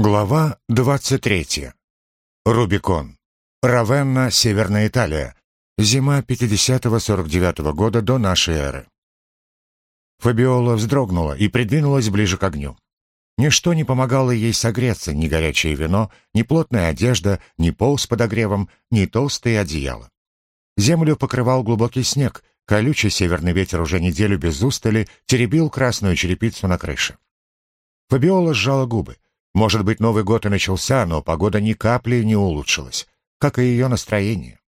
Глава 23. Рубикон. Равенна, Северная Италия. Зима 50-49 года до нашей эры. Фабиола вздрогнула и придвинулась ближе к огню. Ничто не помогало ей согреться, ни горячее вино, ни плотная одежда, ни пол с подогревом, ни толстые одеяла. Землю покрывал глубокий снег, колючий северный ветер уже неделю без устали теребил красную черепицу на крыше. Фабиола сжала губы. Может быть, Новый год и начался, но погода ни капли не улучшилась, как и ее настроение.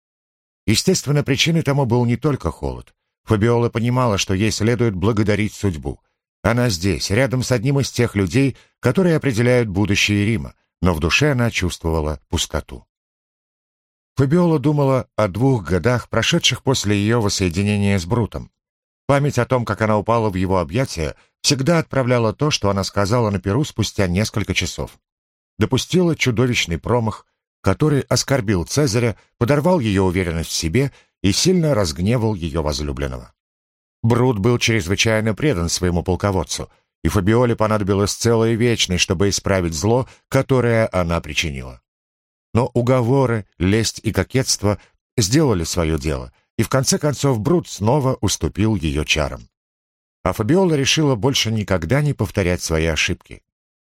Естественно, причиной тому был не только холод. Фабиола понимала, что ей следует благодарить судьбу. Она здесь, рядом с одним из тех людей, которые определяют будущее Рима, но в душе она чувствовала пустоту. Фабиола думала о двух годах, прошедших после ее воссоединения с Брутом. Память о том, как она упала в его объятия, всегда отправляла то, что она сказала на Перу спустя несколько часов. Допустила чудовищный промах, который оскорбил Цезаря, подорвал ее уверенность в себе и сильно разгневал ее возлюбленного. Брут был чрезвычайно предан своему полководцу, и Фабиоле понадобилось целая вечность, чтобы исправить зло, которое она причинила. Но уговоры, лесть и кокетство сделали свое дело, и в конце концов Брут снова уступил ее чарам. А Фабиола решила больше никогда не повторять свои ошибки.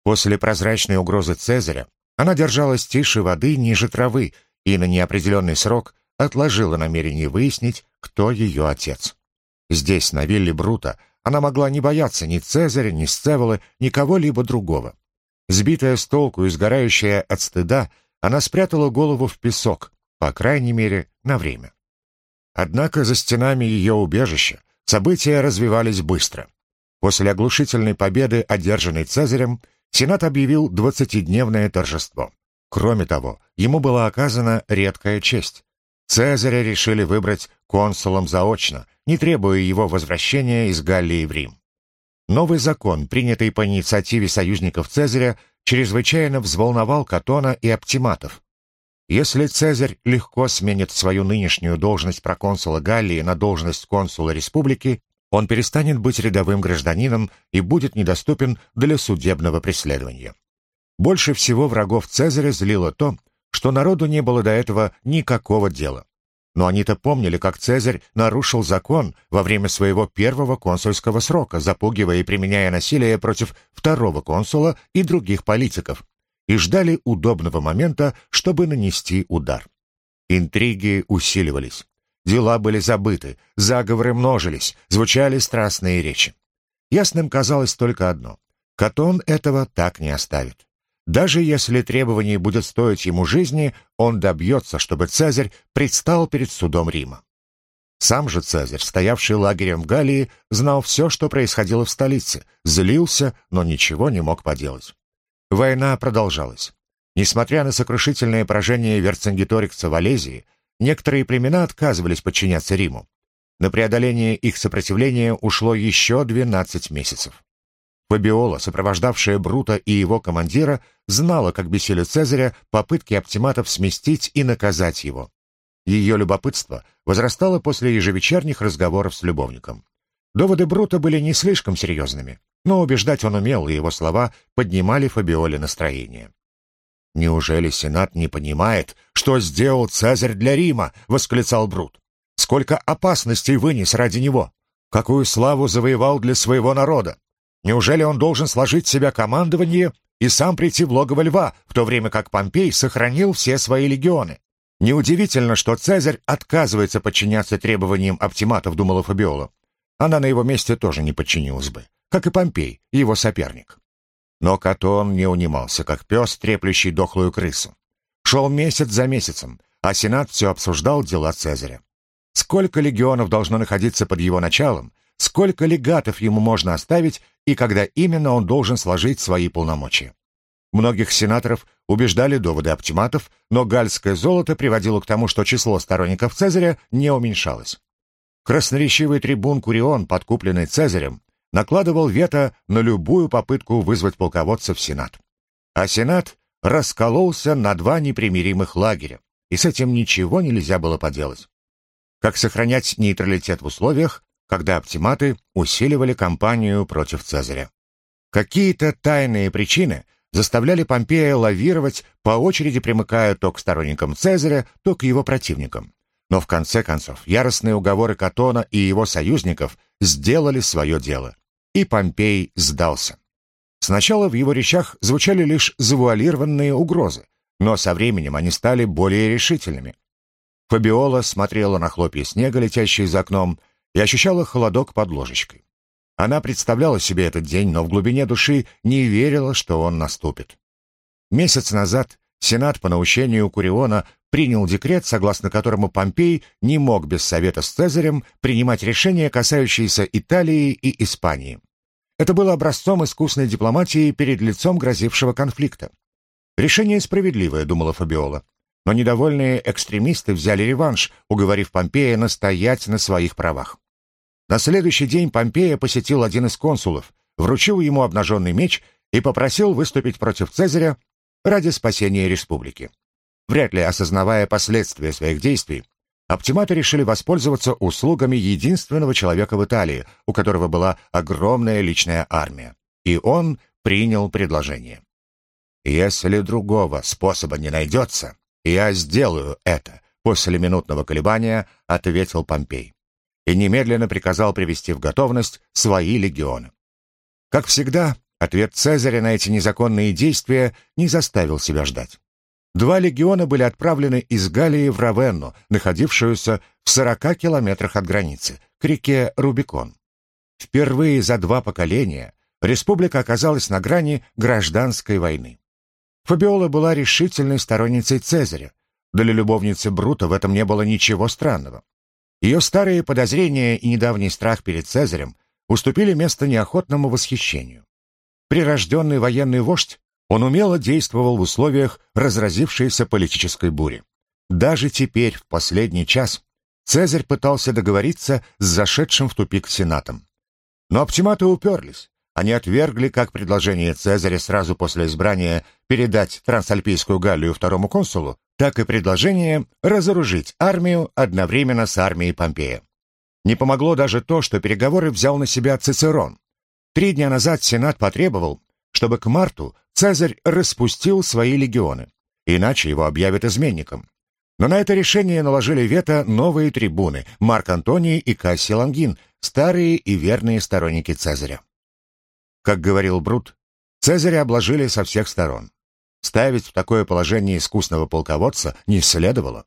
После прозрачной угрозы Цезаря она держалась тише воды ниже травы и на неопределенный срок отложила намерение выяснить, кто ее отец. Здесь, на вилле Брута, она могла не бояться ни Цезаря, ни Сцеволы, ни кого-либо другого. Сбитая с толку и сгорающая от стыда, она спрятала голову в песок, по крайней мере, на время. Однако за стенами ее убежища События развивались быстро. После оглушительной победы, одержанной Цезарем, Сенат объявил двадцатидневное торжество. Кроме того, ему была оказана редкая честь. Цезаря решили выбрать консулом заочно, не требуя его возвращения из Галлии в Рим. Новый закон, принятый по инициативе союзников Цезаря, чрезвычайно взволновал Катона и оптиматов. Если Цезарь легко сменит свою нынешнюю должность проконсула Галлии на должность консула республики, он перестанет быть рядовым гражданином и будет недоступен для судебного преследования. Больше всего врагов Цезаря злило то, что народу не было до этого никакого дела. Но они-то помнили, как Цезарь нарушил закон во время своего первого консульского срока, запугивая и применяя насилие против второго консула и других политиков, и ждали удобного момента, чтобы нанести удар. Интриги усиливались. Дела были забыты, заговоры множились, звучали страстные речи. Ясным казалось только одно — Катон этого так не оставит. Даже если требование будет стоить ему жизни, он добьется, чтобы Цезарь предстал перед судом Рима. Сам же Цезарь, стоявший лагерем в Галлии, знал все, что происходило в столице, злился, но ничего не мог поделать. Война продолжалась. Несмотря на сокрушительное поражение Верцингеторикса в Олезии, некоторые племена отказывались подчиняться Риму. На преодоление их сопротивления ушло еще 12 месяцев. Фабиола, сопровождавшая Брута и его командира, знала, как бесили Цезаря попытки оптиматов сместить и наказать его. Ее любопытство возрастало после ежевечерних разговоров с любовником. Доводы Брута были не слишком серьезными. Но убеждать он умел, и его слова поднимали Фабиоле настроение. «Неужели Сенат не понимает, что сделал Цезарь для Рима?» — восклицал Брут. «Сколько опасностей вынес ради него! Какую славу завоевал для своего народа! Неужели он должен сложить себя командование и сам прийти в логово льва, в то время как Помпей сохранил все свои легионы? Неудивительно, что Цезарь отказывается подчиняться требованиям оптиматов, думала Фабиола. Она на его месте тоже не подчинилась бы как и Помпей, его соперник. Но Катон не унимался, как пес, треплющий дохлую крысу. Шел месяц за месяцем, а Сенат все обсуждал дела Цезаря. Сколько легионов должно находиться под его началом, сколько легатов ему можно оставить и когда именно он должен сложить свои полномочия. Многих сенаторов убеждали доводы оптиматов, но гальское золото приводило к тому, что число сторонников Цезаря не уменьшалось. Красноречивый трибун Курион, подкупленный Цезарем, накладывал вето на любую попытку вызвать полководца в Сенат. А Сенат раскололся на два непримиримых лагеря, и с этим ничего нельзя было поделать. Как сохранять нейтралитет в условиях, когда оптиматы усиливали кампанию против Цезаря? Какие-то тайные причины заставляли Помпея лавировать, по очереди примыкая то к сторонникам Цезаря, то к его противникам. Но в конце концов яростные уговоры Катона и его союзников сделали свое дело, и Помпей сдался. Сначала в его речах звучали лишь завуалированные угрозы, но со временем они стали более решительными. Фабиола смотрела на хлопья снега, летящие за окном, и ощущала холодок под ложечкой. Она представляла себе этот день, но в глубине души не верила, что он наступит. Месяц назад Сенат по наущению Куриона принял декрет, согласно которому Помпей не мог без совета с Цезарем принимать решения, касающиеся Италии и Испании. Это было образцом искусной дипломатии перед лицом грозившего конфликта. Решение справедливое, думала Фабиола. Но недовольные экстремисты взяли реванш, уговорив Помпея настоять на своих правах. На следующий день Помпея посетил один из консулов, вручил ему обнаженный меч и попросил выступить против Цезаря ради спасения республики. Вряд ли осознавая последствия своих действий, оптиматы решили воспользоваться услугами единственного человека в Италии, у которого была огромная личная армия. И он принял предложение. «Если другого способа не найдется, я сделаю это», после минутного колебания ответил Помпей и немедленно приказал привести в готовность свои легионы. Как всегда, ответ Цезаря на эти незаконные действия не заставил себя ждать. Два легиона были отправлены из Галлии в Равенну, находившуюся в 40 километрах от границы, к реке Рубикон. Впервые за два поколения республика оказалась на грани гражданской войны. Фабиола была решительной сторонницей Цезаря. Для любовницы Брута в этом не было ничего странного. Ее старые подозрения и недавний страх перед Цезарем уступили место неохотному восхищению. Прирожденный военный вождь он умело действовал в условиях разразившейся политической бури. Даже теперь, в последний час, Цезарь пытался договориться с зашедшим в тупик Сенатом. Но оптиматы уперлись. Они отвергли как предложение Цезаря сразу после избрания передать Трансальпийскую Галлию второму консулу, так и предложение разоружить армию одновременно с армией Помпея. Не помогло даже то, что переговоры взял на себя Цицерон. Три дня назад Сенат потребовал, чтобы к марту Цезарь распустил свои легионы, иначе его объявят изменником. Но на это решение наложили вето новые трибуны Марк Антоний и Кассий Лангин, старые и верные сторонники Цезаря. Как говорил Брут, Цезаря обложили со всех сторон. Ставить в такое положение искусного полководца не следовало.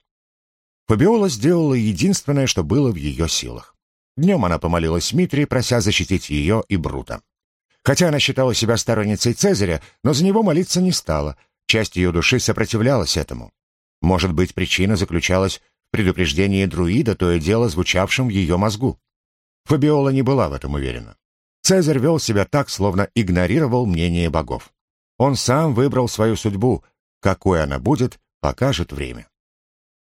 Фабиола сделала единственное, что было в ее силах. Днем она помолилась Митрии, прося защитить ее и Брута. Хотя она считала себя сторонницей Цезаря, но за него молиться не стала. Часть ее души сопротивлялась этому. Может быть, причина заключалась в предупреждении друида, то и дело звучавшем в ее мозгу. Фабиола не была в этом уверена. Цезарь вел себя так, словно игнорировал мнение богов. Он сам выбрал свою судьбу. Какой она будет, покажет время.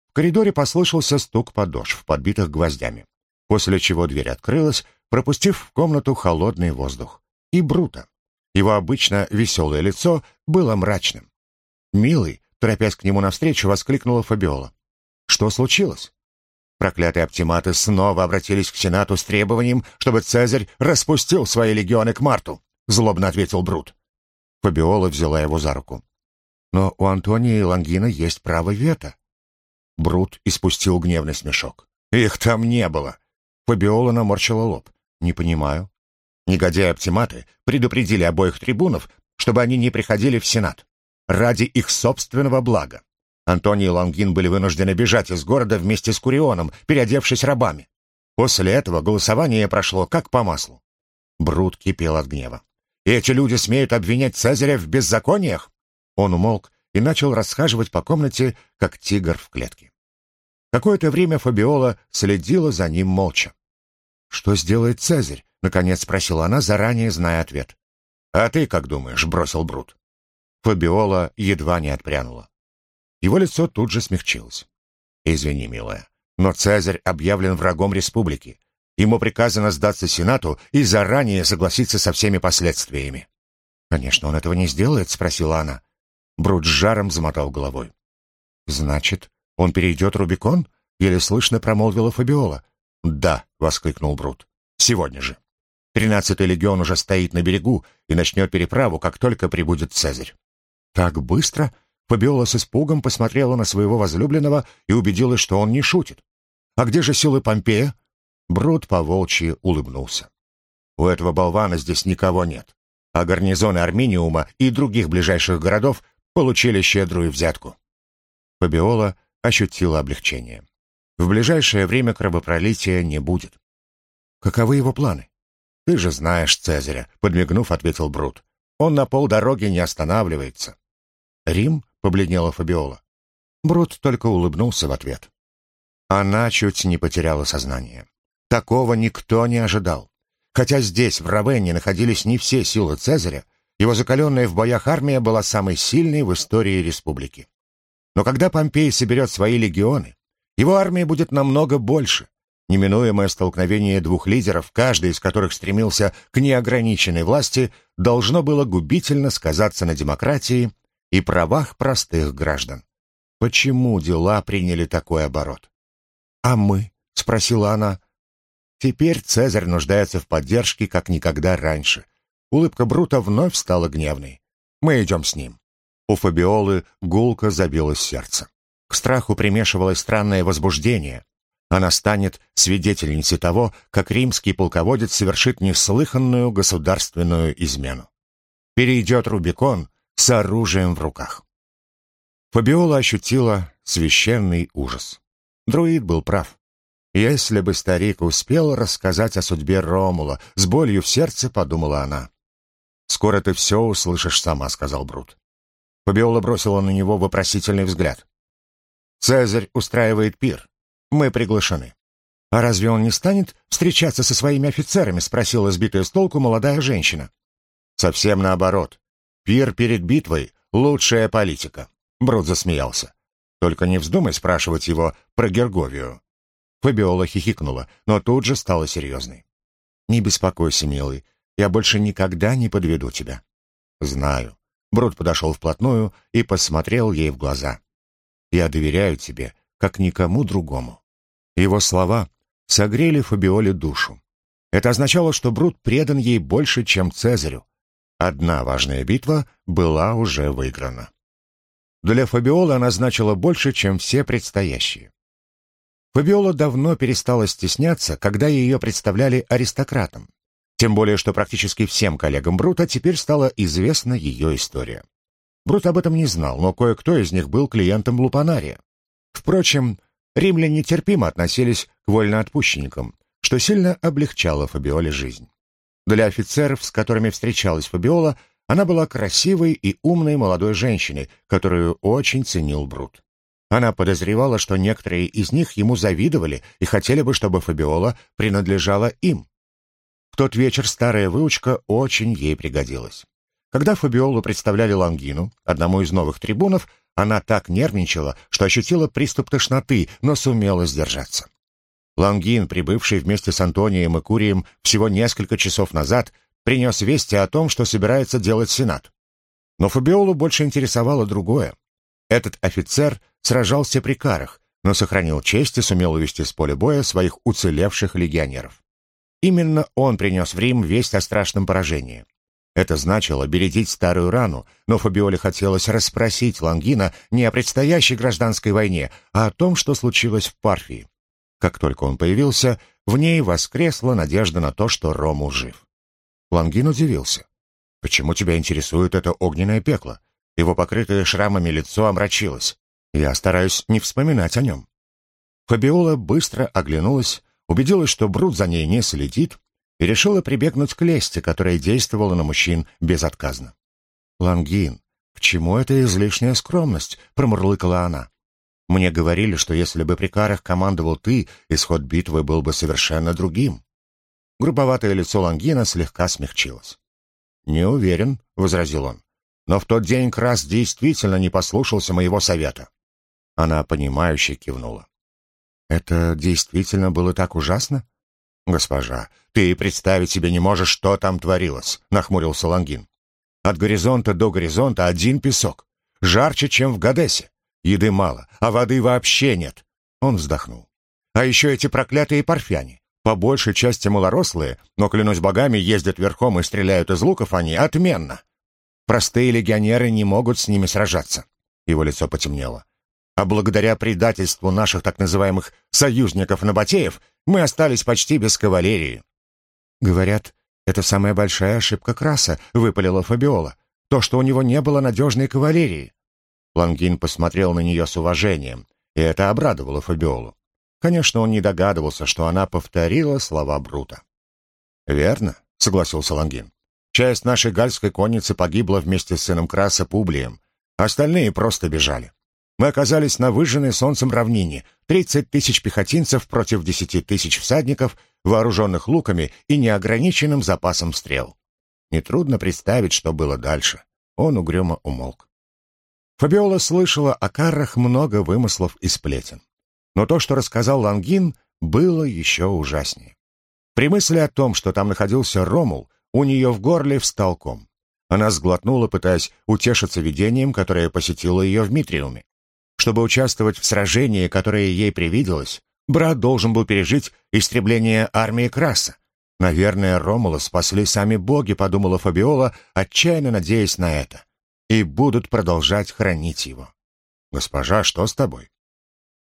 В коридоре послышался стук подошв, подбитых гвоздями, после чего дверь открылась, пропустив в комнату холодный воздух и Брута. Его обычно веселое лицо было мрачным. «Милый», торопясь к нему навстречу, воскликнула Фабиола. «Что случилось?» Проклятые оптиматы снова обратились к Сенату с требованием, чтобы Цезарь распустил свои легионы к Марту, злобно ответил Брут. Фабиола взяла его за руку. Но у Антония и Лангина есть право вето. Брут испустил гневный смешок. Их там не было. Фабиола наморщила лоб. Не понимаю. Негодяи-оптиматы предупредили обоих трибунов, чтобы они не приходили в Сенат. Ради их собственного блага. Антоний и Лангин были вынуждены бежать из города вместе с Курионом, переодевшись рабами. После этого голосование прошло как по маслу. Брут кипел от гнева. «Эти люди смеют обвинять Цезаря в беззакониях?» Он умолк и начал расхаживать по комнате, как тигр в клетке. Какое-то время Фабиола следила за ним молча. «Что сделает Цезарь?» — наконец спросила она, заранее зная ответ. «А ты как думаешь?» — бросил Брут. Фабиола едва не отпрянула. Его лицо тут же смягчилось. «Извини, милая, но Цезарь объявлен врагом республики. Ему приказано сдаться Сенату и заранее согласиться со всеми последствиями». «Конечно, он этого не сделает?» — спросила она. Брут с жаром замотал головой. «Значит, он перейдет Рубикон?» — еле слышно промолвила Фабиола. «Да», — воскликнул Брут. «Сегодня же». Тринадцатый легион уже стоит на берегу и начнет переправу, как только прибудет Цезарь. Так быстро? Фабиола с испугом посмотрела на своего возлюбленного и убедилась, что он не шутит. «А где же силы Помпея?» Брут по-волчьи улыбнулся. «У этого болвана здесь никого нет, а гарнизоны Арминиума и других ближайших городов получили щедрую взятку». Фабиола ощутила облегчение. В ближайшее время кровопролития не будет. Каковы его планы? Ты же знаешь Цезаря, подмигнув, ответил Брут. Он на полдороги не останавливается. Рим побледнела Фабиола. Брут только улыбнулся в ответ. Она чуть не потеряла сознание. Такого никто не ожидал. Хотя здесь, в Равенне, находились не все силы Цезаря, его закаленная в боях армия была самой сильной в истории республики. Но когда Помпей соберет свои легионы, его армия будет намного больше. Неминуемое столкновение двух лидеров, каждый из которых стремился к неограниченной власти, должно было губительно сказаться на демократии и правах простых граждан. Почему дела приняли такой оборот? «А мы?» — спросила она. Теперь Цезарь нуждается в поддержке, как никогда раньше. Улыбка Брута вновь стала гневной. «Мы идем с ним». У Фабиолы гулко забилось сердце. К страху примешивалось странное возбуждение. Она станет свидетельницей того, как римский полководец совершит неслыханную государственную измену. Перейдет Рубикон с оружием в руках. Фабиола ощутила священный ужас. Друид был прав. Если бы старик успел рассказать о судьбе Ромула, с болью в сердце подумала она. «Скоро ты все услышишь сама», — сказал Брут. Фабиола бросила на него вопросительный взгляд. Цезарь устраивает пир. Мы приглашены. А разве он не станет встречаться со своими офицерами? спросила сбитая с толку молодая женщина. Совсем наоборот. Пир перед битвой — лучшая политика. Брут засмеялся. Только не вздумай спрашивать его про Герговию. Фабиола хихикнула, но тут же стала серьезной. «Не беспокойся, милый, я больше никогда не подведу тебя». «Знаю». Брут подошел вплотную и посмотрел ей в глаза. Я доверяю тебе, как никому другому». Его слова согрели Фабиоле душу. Это означало, что Брут предан ей больше, чем Цезарю. Одна важная битва была уже выиграна. Для Фабиолы она значила больше, чем все предстоящие. Фабиола давно перестала стесняться, когда ее представляли аристократом. Тем более, что практически всем коллегам Брута теперь стала известна ее история. Брут об этом не знал, но кое-кто из них был клиентом Лупанария. Впрочем, римляне терпимо относились к вольноотпущенникам, что сильно облегчало Фабиоле жизнь. Для офицеров, с которыми встречалась Фабиола, она была красивой и умной молодой женщиной, которую очень ценил Брут. Она подозревала, что некоторые из них ему завидовали и хотели бы, чтобы Фабиола принадлежала им. В тот вечер старая выучка очень ей пригодилась. Когда Фабиолу представляли Лангину, одному из новых трибунов, она так нервничала, что ощутила приступ тошноты, но сумела сдержаться. Лангин, прибывший вместе с Антонием и Курием всего несколько часов назад, принес вести о том, что собирается делать Сенат. Но Фабиолу больше интересовало другое. Этот офицер сражался при карах, но сохранил честь и сумел увести с поля боя своих уцелевших легионеров. Именно он принес в Рим весть о страшном поражении. Это значило бередить старую рану, но Фабиоле хотелось расспросить Лангина не о предстоящей гражданской войне, а о том, что случилось в Парфии. Как только он появился, в ней воскресла надежда на то, что Рому жив. Лангин удивился. «Почему тебя интересует это огненное пекло?» Его покрытое шрамами лицо омрачилось. Я стараюсь не вспоминать о нем. Фабиола быстро оглянулась, убедилась, что Брут за ней не следит, и решила прибегнуть к лести, которая действовала на мужчин безотказно. «Лангин, к чему эта излишняя скромность?» — промурлыкала она. «Мне говорили, что если бы при карах командовал ты, исход битвы был бы совершенно другим». Грубоватое лицо Лангина слегка смягчилось. «Не уверен», — возразил он. «Но в тот день Крас действительно не послушался моего совета». Она, понимающе кивнула. «Это действительно было так ужасно?» «Госпожа, ты представить себе не можешь, что там творилось», — нахмурился Лангин. «От горизонта до горизонта один песок. Жарче, чем в Гадесе. Еды мало, а воды вообще нет». Он вздохнул. «А еще эти проклятые парфяне. По большей части малорослые, но, клянусь богами, ездят верхом и стреляют из луков они отменно». Простые легионеры не могут с ними сражаться. Его лицо потемнело. А благодаря предательству наших так называемых союзников-набатеев мы остались почти без кавалерии. Говорят, это самая большая ошибка Краса, выпалила Фабиола. То, что у него не было надежной кавалерии. Лангин посмотрел на нее с уважением, и это обрадовало Фабиолу. Конечно, он не догадывался, что она повторила слова Брута. «Верно», — согласился Лангин. «Часть нашей гальской конницы погибла вместе с сыном Краса Публием. Остальные просто бежали. Мы оказались на выжженной солнцем равнине. Тридцать тысяч пехотинцев против десяти тысяч всадников, вооруженных луками и неограниченным запасом стрел. Нетрудно представить, что было дальше. Он угрюмо умолк. Фабиола слышала о каррах много вымыслов и сплетен. Но то, что рассказал Лангин, было еще ужаснее. При мысли о том, что там находился Ромул, у нее в горле встал ком. Она сглотнула, пытаясь утешиться видением, которое посетило ее в Митриуме. Чтобы участвовать в сражении, которое ей привиделось, брат должен был пережить истребление армии Краса. Наверное, Ромула спасли сами боги, подумала Фабиола, отчаянно надеясь на это. И будут продолжать хранить его. «Госпожа, что с тобой?»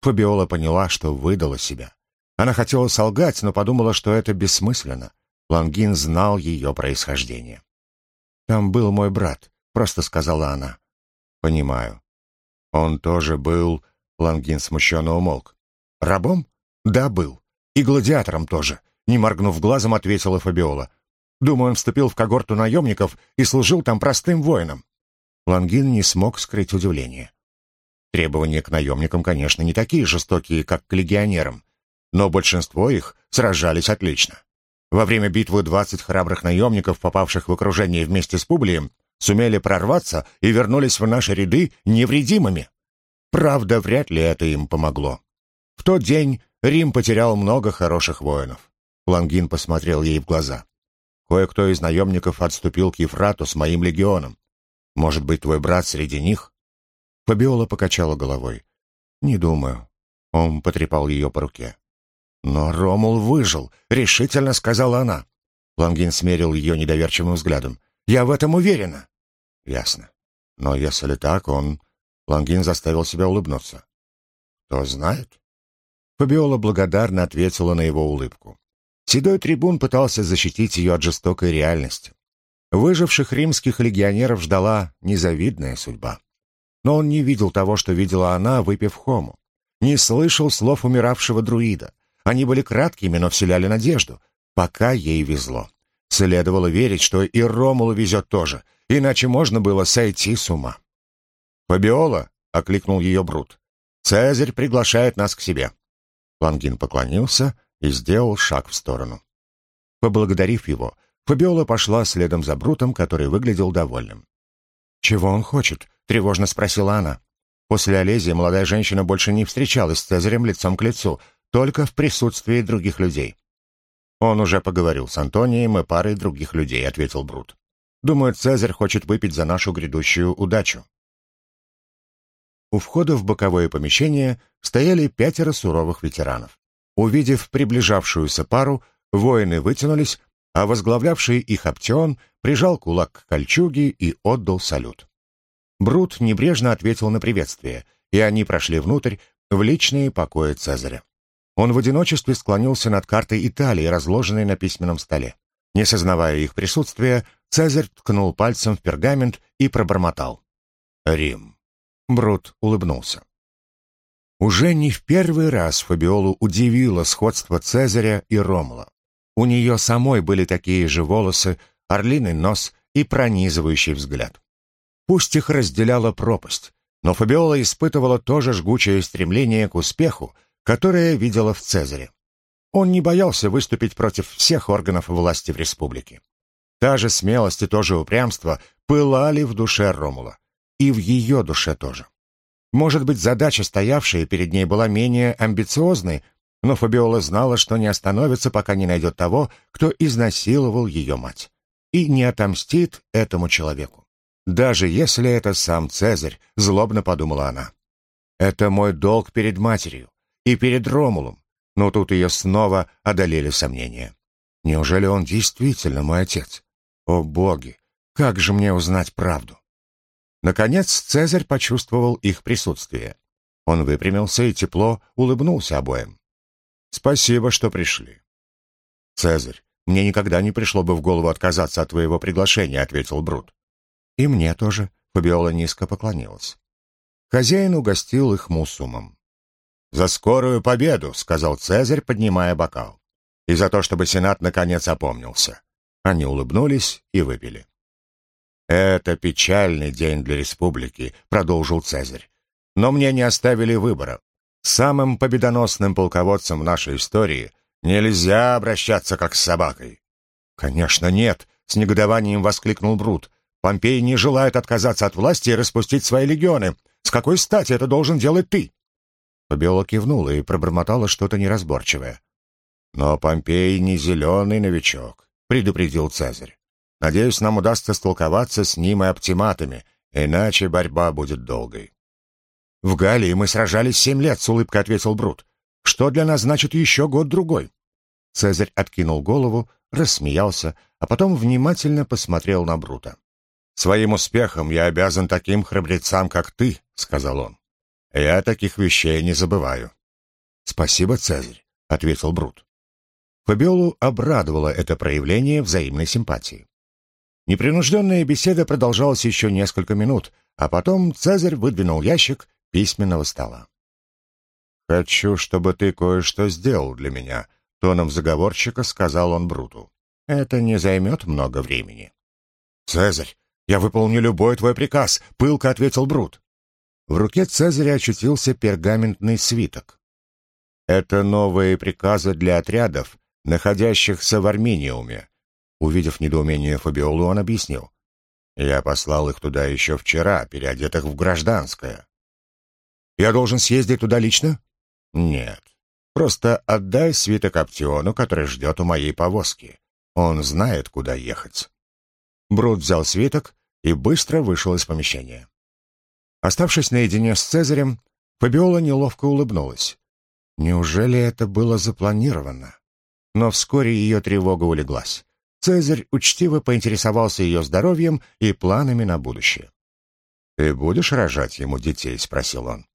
Фабиола поняла, что выдала себя. Она хотела солгать, но подумала, что это бессмысленно. Лангин знал ее происхождение. «Там был мой брат», — просто сказала она. «Понимаю». «Он тоже был...» — Лангин смущенно умолк. «Рабом?» «Да, был. И гладиатором тоже», — не моргнув глазом, ответила Фабиола. «Думаю, он вступил в когорту наемников и служил там простым воином». Лангин не смог скрыть удивление. Требования к наемникам, конечно, не такие жестокие, как к легионерам, но большинство их сражались отлично. Во время битвы 20 храбрых наемников, попавших в окружение вместе с Публием, сумели прорваться и вернулись в наши ряды невредимыми. Правда, вряд ли это им помогло. В тот день Рим потерял много хороших воинов. Лангин посмотрел ей в глаза. Кое-кто из наемников отступил к Ефрату с моим легионом. Может быть, твой брат среди них? Фабиола покачала головой. «Не думаю». Он потрепал ее по руке. «Но Ромул выжил», — решительно сказала она. Лангин смерил ее недоверчивым взглядом. «Я в этом уверена». «Ясно. Но если так, он...» Лангин заставил себя улыбнуться. «Кто знает?» Фабиола благодарно ответила на его улыбку. Седой трибун пытался защитить ее от жестокой реальности. Выживших римских легионеров ждала незавидная судьба но он не видел того, что видела она, выпив хому. Не слышал слов умиравшего друида. Они были краткими, но вселяли надежду, пока ей везло. Следовало верить, что и Ромулу везет тоже, иначе можно было сойти с ума. «Фабиола!» — окликнул ее Брут. «Цезарь приглашает нас к себе». Лангин поклонился и сделал шаг в сторону. Поблагодарив его, Фабиола пошла следом за Брутом, который выглядел довольным. «Чего он хочет?» — тревожно спросила она. После Олезии молодая женщина больше не встречалась с Цезарем лицом к лицу, только в присутствии других людей. «Он уже поговорил с Антонием и парой других людей», — ответил Брут. «Думаю, Цезарь хочет выпить за нашу грядущую удачу». У входа в боковое помещение стояли пятеро суровых ветеранов. Увидев приближавшуюся пару, воины вытянулись, а возглавлявший их Аптеон прижал кулак к кольчуге и отдал салют. Брут небрежно ответил на приветствие, и они прошли внутрь, в личные покои Цезаря. Он в одиночестве склонился над картой Италии, разложенной на письменном столе. Не сознавая их присутствия, Цезарь ткнул пальцем в пергамент и пробормотал. «Рим». Брут улыбнулся. Уже не в первый раз Фабиолу удивило сходство Цезаря и Ромула. У нее самой были такие же волосы, орлиный нос и пронизывающий взгляд. Пусть их разделяла пропасть, но Фабиола испытывала то же жгучее стремление к успеху, которое видела в Цезаре. Он не боялся выступить против всех органов власти в республике. Та же смелость и то же упрямство пылали в душе Ромула. И в ее душе тоже. Может быть, задача, стоявшая перед ней, была менее амбициозной, но Фабиола знала, что не остановится, пока не найдет того, кто изнасиловал ее мать, и не отомстит этому человеку. Даже если это сам Цезарь, злобно подумала она. Это мой долг перед матерью и перед Ромулом. Но тут ее снова одолели сомнения. Неужели он действительно мой отец? О боги! Как же мне узнать правду? Наконец Цезарь почувствовал их присутствие. Он выпрямился и тепло улыбнулся обоим. «Спасибо, что пришли». «Цезарь, мне никогда не пришло бы в голову отказаться от твоего приглашения», — ответил Брут. «И мне тоже», — Фабиола низко поклонилась. Хозяин угостил их мусумом. «За скорую победу», — сказал Цезарь, поднимая бокал. «И за то, чтобы Сенат наконец опомнился». Они улыбнулись и выпили. «Это печальный день для республики», — продолжил Цезарь. «Но мне не оставили выбора. Самым победоносным полководцем в нашей истории нельзя обращаться как с собакой». «Конечно, нет», — с негодованием воскликнул Брут. «Помпей не желает отказаться от власти и распустить свои легионы. С какой стати это должен делать ты?» Фабиола кивнула и пробормотала что-то неразборчивое. «Но Помпей не зеленый новичок», — предупредил Цезарь. Надеюсь, нам удастся столковаться с ним и оптиматами, иначе борьба будет долгой». «В Галлии мы сражались семь лет», — с улыбкой ответил Брут. «Что для нас значит еще год-другой?» Цезарь откинул голову, рассмеялся, а потом внимательно посмотрел на Брута. «Своим успехом я обязан таким храбрецам, как ты», — сказал он. «Я таких вещей не забываю». «Спасибо, Цезарь», — ответил Брут. Фабиолу обрадовало это проявление взаимной симпатии. Непринужденная беседа продолжалась еще несколько минут, а потом Цезарь выдвинул ящик письменного стола. «Хочу, чтобы ты кое-что сделал для меня», — тоном заговорщика сказал он Бруту. «Это не займет много времени». «Цезарь, я выполню любой твой приказ», — пылко ответил Брут. В руке Цезаря очутился пергаментный свиток. «Это новые приказы для отрядов, находящихся в Арминиуме», Увидев недоумение Фабиолу, он объяснил. «Я послал их туда еще вчера, переодетых в гражданское». «Я должен съездить туда лично?» «Нет. Просто отдай свиток Аптиону, который ждет у моей повозки. Он знает, куда ехать». Брут взял свиток и быстро вышел из помещения. Оставшись наедине с Цезарем, Фабиола неловко улыбнулась. Неужели это было запланировано? Но вскоре ее тревога улеглась. Цезарь учтиво поинтересовался ее здоровьем и планами на будущее. «Ты будешь рожать ему детей?» — спросил он.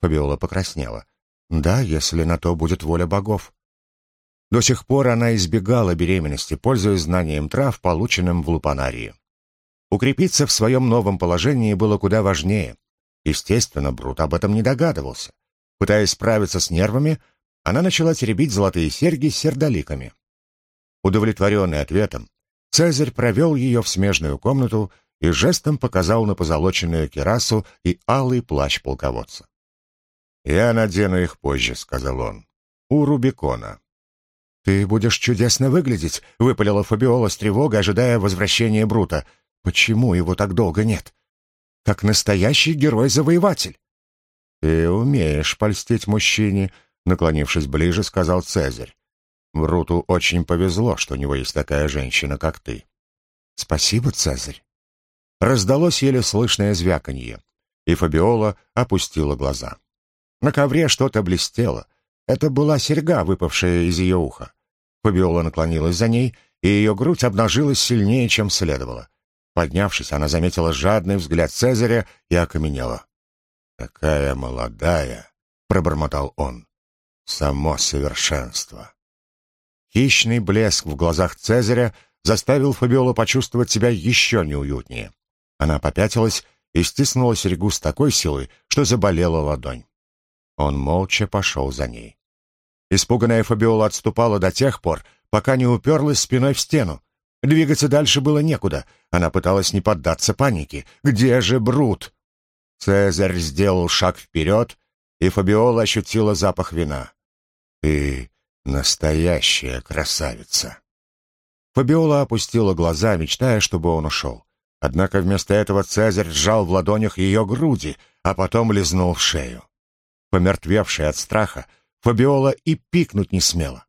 Фабиола покраснела. «Да, если на то будет воля богов». До сих пор она избегала беременности, пользуясь знанием трав, полученным в лупанарии. Укрепиться в своем новом положении было куда важнее. Естественно, Брут об этом не догадывался. Пытаясь справиться с нервами, она начала теребить золотые серьги с сердоликами. Удовлетворенный ответом, Цезарь провел ее в смежную комнату и жестом показал на позолоченную керасу и алый плащ полководца. «Я надену их позже», — сказал он, — «у Рубикона». «Ты будешь чудесно выглядеть», — выпалила Фабиола с тревогой, ожидая возвращения Брута. «Почему его так долго нет?» «Как настоящий герой-завоеватель». «Ты умеешь польстить мужчине», — наклонившись ближе, сказал Цезарь. Бруту очень повезло, что у него есть такая женщина, как ты. Спасибо, Цезарь. Раздалось еле слышное звяканье, и Фабиола опустила глаза. На ковре что-то блестело. Это была серьга, выпавшая из ее уха. Фабиола наклонилась за ней, и ее грудь обнажилась сильнее, чем следовало. Поднявшись, она заметила жадный взгляд Цезаря и окаменела. «Такая молодая!» — пробормотал он. «Само совершенство!» Хищный блеск в глазах Цезаря заставил Фабиолу почувствовать себя еще неуютнее. Она попятилась и стиснула серьгу с такой силой, что заболела ладонь. Он молча пошел за ней. Испуганная Фабиола отступала до тех пор, пока не уперлась спиной в стену. Двигаться дальше было некуда. Она пыталась не поддаться панике. «Где же Брут?» Цезарь сделал шаг вперед, и Фабиола ощутила запах вина. «Ты Настоящая красавица. Фабиола опустила глаза, мечтая, чтобы он ушел. Однако вместо этого Цезарь сжал в ладонях ее груди, а потом лизнул в шею. Помертвевшая от страха, Фабиола и пикнуть не смела.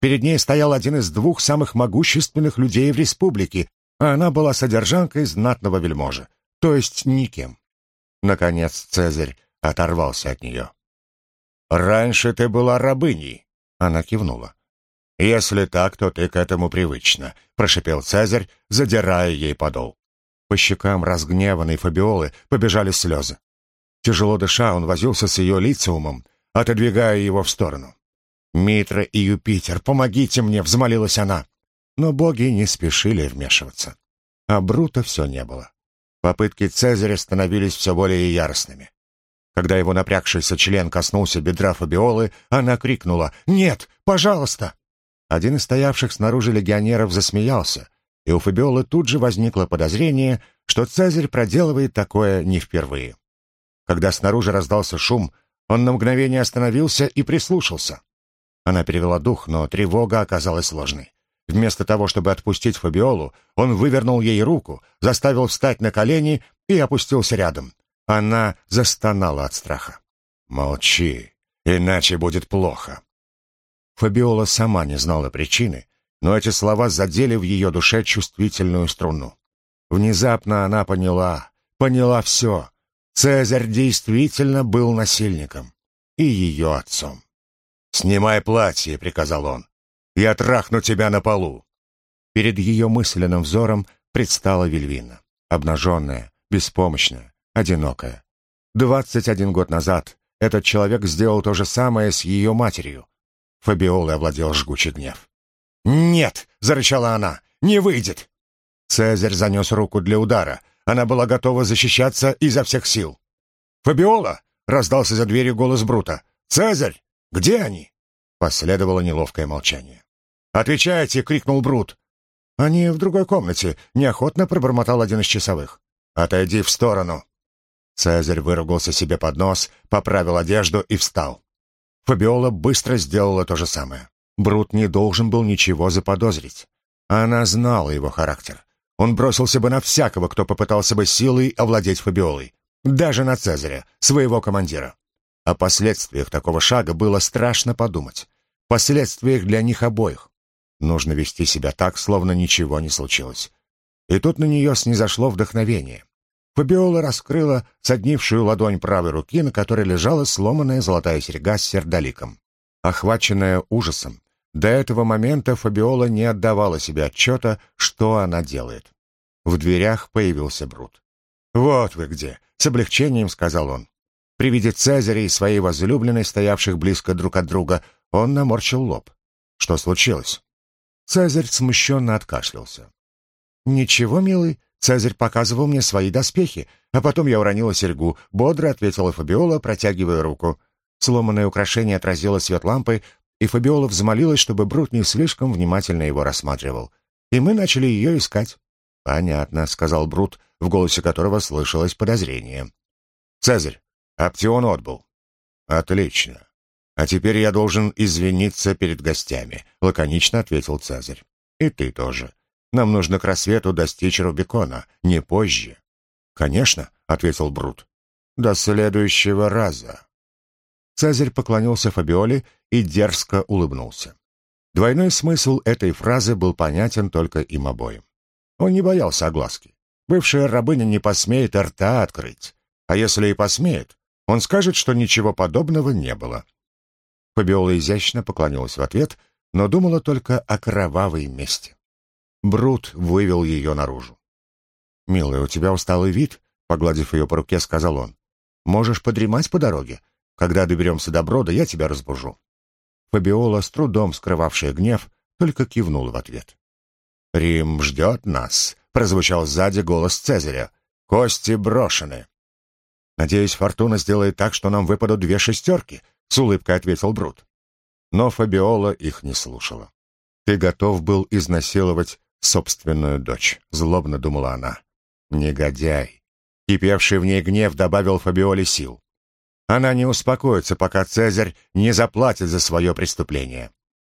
Перед ней стоял один из двух самых могущественных людей в республике, а она была содержанкой знатного вельможа, то есть никем. Наконец Цезарь оторвался от нее. «Раньше ты была рабыней», она кивнула. «Если так, то ты к этому привычна», — прошипел Цезарь, задирая ей подол. По щекам разгневанной Фабиолы побежали слезы. Тяжело дыша, он возился с ее лицеумом, отодвигая его в сторону. «Митра и Юпитер, помогите мне!» — взмолилась она. Но боги не спешили вмешиваться. А Брута все не было. Попытки Цезаря становились все более яростными. Когда его напрягшийся член коснулся бедра Фабиолы, она крикнула «Нет, пожалуйста!». Один из стоявших снаружи легионеров засмеялся, и у Фабиолы тут же возникло подозрение, что Цезарь проделывает такое не впервые. Когда снаружи раздался шум, он на мгновение остановился и прислушался. Она перевела дух, но тревога оказалась сложной. Вместо того, чтобы отпустить Фабиолу, он вывернул ей руку, заставил встать на колени и опустился рядом. Она застонала от страха. «Молчи, иначе будет плохо». Фабиола сама не знала причины, но эти слова задели в ее душе чувствительную струну. Внезапно она поняла, поняла все. Цезарь действительно был насильником и ее отцом. «Снимай платье», — приказал он. «Я трахну тебя на полу». Перед ее мысленным взором предстала Вильвина, обнаженная, беспомощная, одинокая. Двадцать один год назад этот человек сделал то же самое с ее матерью. Фабиолой овладел жгучий гнев. «Нет!» — зарычала она. «Не выйдет!» Цезарь занес руку для удара. Она была готова защищаться изо всех сил. «Фабиола!» — раздался за дверью голос Брута. «Цезарь! Где они?» Последовало неловкое молчание. «Отвечайте!» — крикнул Брут. «Они в другой комнате», — неохотно пробормотал один из часовых. «Отойди в сторону». Цезарь выругался себе под нос, поправил одежду и встал. Фабиола быстро сделала то же самое. Брут не должен был ничего заподозрить. Она знала его характер. Он бросился бы на всякого, кто попытался бы силой овладеть Фабиолой. Даже на Цезаря, своего командира. О последствиях такого шага было страшно подумать. Последствиях для них обоих. Нужно вести себя так, словно ничего не случилось. И тут на нее снизошло вдохновение. Фабиола раскрыла соднившую ладонь правой руки, на которой лежала сломанная золотая серьга с сердоликом. Охваченная ужасом, до этого момента Фабиола не отдавала себе отчета, что она делает. В дверях появился Брут. «Вот вы где!» — с облегчением сказал он. При виде Цезаря и своей возлюбленной, стоявших близко друг от друга, он наморщил лоб. Что случилось? Цезарь смущенно откашлялся. «Ничего, милый, Цезарь показывал мне свои доспехи, а потом я уронила серьгу», — бодро ответила Фабиола, протягивая руку. Сломанное украшение отразило свет лампы, и Фабиола взмолилась, чтобы Брут не слишком внимательно его рассматривал. И мы начали ее искать. «Понятно», — сказал Брут, в голосе которого слышалось подозрение. «Цезарь, Аптион отбыл». «Отлично. А теперь я должен извиниться перед гостями», — лаконично ответил Цезарь. «И ты тоже. Нам нужно к рассвету достичь Рубикона, не позже». «Конечно», — ответил Брут. «До следующего раза». Цезарь поклонился Фабиоле и дерзко улыбнулся. Двойной смысл этой фразы был понятен только им обоим. Он не боялся огласки. Бывшая рабыня не посмеет рта открыть. А если и посмеет, он скажет, что ничего подобного не было. Фабиола изящно поклонилась в ответ, но думала только о кровавой мести. Брут вывел ее наружу. «Милая, у тебя усталый вид», — погладив ее по руке, сказал он. «Можешь подремать по дороге. Когда доберемся до брода, я тебя разбужу». Фабиола, с трудом скрывавшая гнев, только кивнула в ответ. «Рим ждет нас», — прозвучал сзади голос Цезаря. «Кости брошены». «Надеюсь, Фортуна сделает так, что нам выпадут две шестерки», — с улыбкой ответил Брут. Но Фабиола их не слушала. «Ты готов был изнасиловать собственную дочь», — злобно думала она. «Негодяй». Кипевший в ней гнев добавил Фабиоле сил. Она не успокоится, пока Цезарь не заплатит за свое преступление.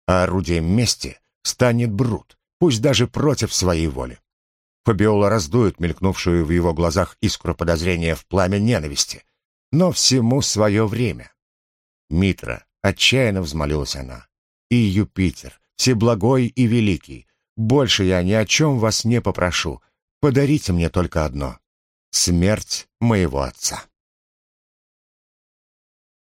А орудием мести станет Брут, пусть даже против своей воли. Фабиола раздует мелькнувшую в его глазах искру подозрения в пламя ненависти. Но всему свое время. Митра, отчаянно взмолилась она. И Юпитер, всеблагой и великий, больше я ни о чем вас не попрошу. Подарите мне только одно — смерть моего отца.